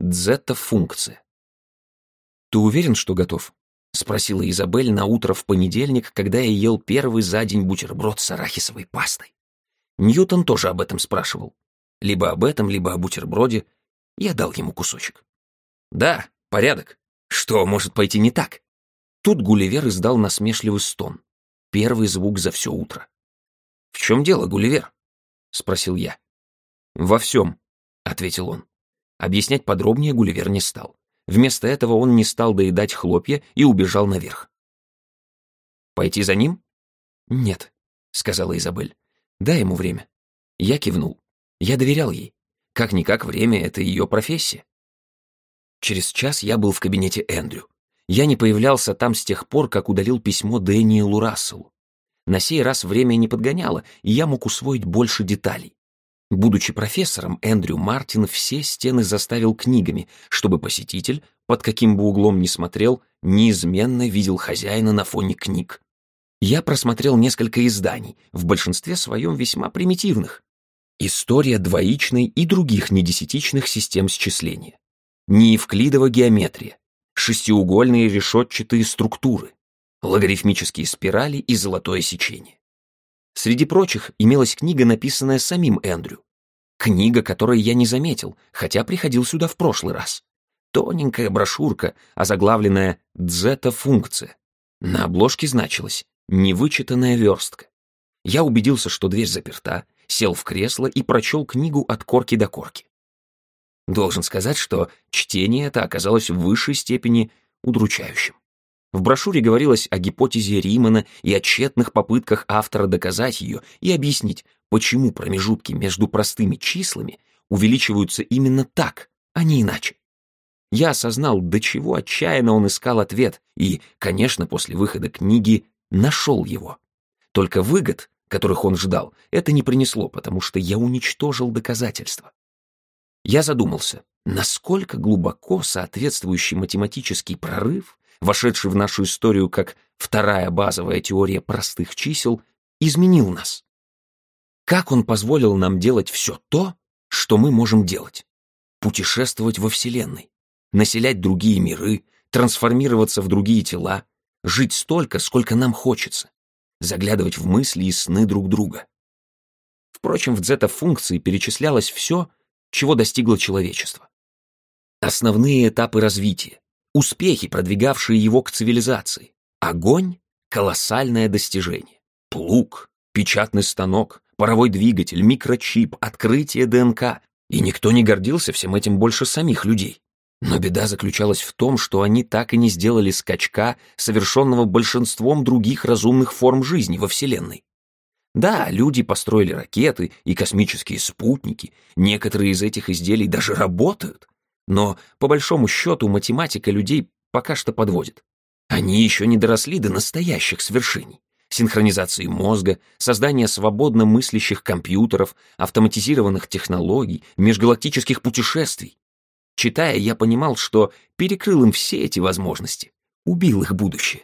Дзета-функция. «Ты уверен, что готов?» — спросила Изабель на утро в понедельник, когда я ел первый за день бутерброд с арахисовой пастой. Ньютон тоже об этом спрашивал. Либо об этом, либо о бутерброде. Я дал ему кусочек. «Да, порядок. Что может пойти не так?» Тут Гулливер издал насмешливый стон. Первый звук за все утро. «В чем дело, Гулливер?» — спросил я. «Во всем», — ответил он. Объяснять подробнее Гулливер не стал. Вместо этого он не стал доедать хлопья и убежал наверх. «Пойти за ним?» «Нет», — сказала Изабель. «Дай ему время». Я кивнул. Я доверял ей. Как-никак время — это ее профессия. Через час я был в кабинете Эндрю. Я не появлялся там с тех пор, как удалил письмо Дэниелу Расселу. На сей раз время не подгоняло, и я мог усвоить больше деталей. Будучи профессором, Эндрю Мартин все стены заставил книгами, чтобы посетитель, под каким бы углом ни смотрел, неизменно видел хозяина на фоне книг. Я просмотрел несколько изданий, в большинстве своем весьма примитивных. История двоичной и других недесятичных систем счисления. Неевклидова геометрия, шестиугольные решетчатые структуры, логарифмические спирали и золотое сечение. Среди прочих имелась книга, написанная самим Эндрю. Книга, которой я не заметил, хотя приходил сюда в прошлый раз. Тоненькая брошюрка, озаглавленная «Дзета-функция». На обложке значилось «Невычитанная верстка». Я убедился, что дверь заперта, сел в кресло и прочел книгу от корки до корки. Должен сказать, что чтение это оказалось в высшей степени удручающим. В брошюре говорилось о гипотезе Римана и о тщетных попытках автора доказать ее и объяснить, почему промежутки между простыми числами увеличиваются именно так, а не иначе. Я осознал, до чего отчаянно он искал ответ, и, конечно, после выхода книги нашел его. Только выгод, которых он ждал, это не принесло, потому что я уничтожил доказательства. Я задумался, насколько глубоко соответствующий математический прорыв, вошедший в нашу историю как вторая базовая теория простых чисел, изменил нас. Как он позволил нам делать все то, что мы можем делать? Путешествовать во Вселенной, населять другие миры, трансформироваться в другие тела, жить столько, сколько нам хочется, заглядывать в мысли и сны друг друга. Впрочем, в дзета-функции перечислялось все, чего достигло человечество. Основные этапы развития, успехи, продвигавшие его к цивилизации. Огонь — колоссальное достижение. Плуг, печатный станок, паровой двигатель, микрочип, открытие ДНК. И никто не гордился всем этим больше самих людей. Но беда заключалась в том, что они так и не сделали скачка, совершенного большинством других разумных форм жизни во Вселенной. Да, люди построили ракеты и космические спутники, некоторые из этих изделий даже работают, но, по большому счету, математика людей пока что подводит. Они еще не доросли до настоящих свершений. Синхронизации мозга, создания свободно мыслящих компьютеров, автоматизированных технологий, межгалактических путешествий. Читая, я понимал, что перекрыл им все эти возможности, убил их будущее.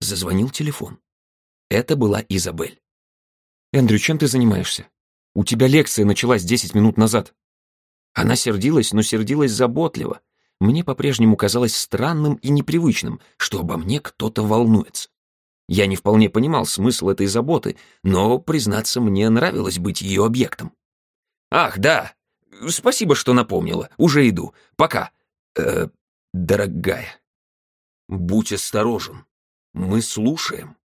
Зазвонил телефон. Это была Изабель. «Эндрю, чем ты занимаешься? У тебя лекция началась десять минут назад». Она сердилась, но сердилась заботливо. Мне по-прежнему казалось странным и непривычным, что обо мне кто-то волнуется. Я не вполне понимал смысл этой заботы, но, признаться, мне нравилось быть ее объектом. «Ах, да! Спасибо, что напомнила. Уже иду. Пока. Э, дорогая, будь осторожен. Мы слушаем».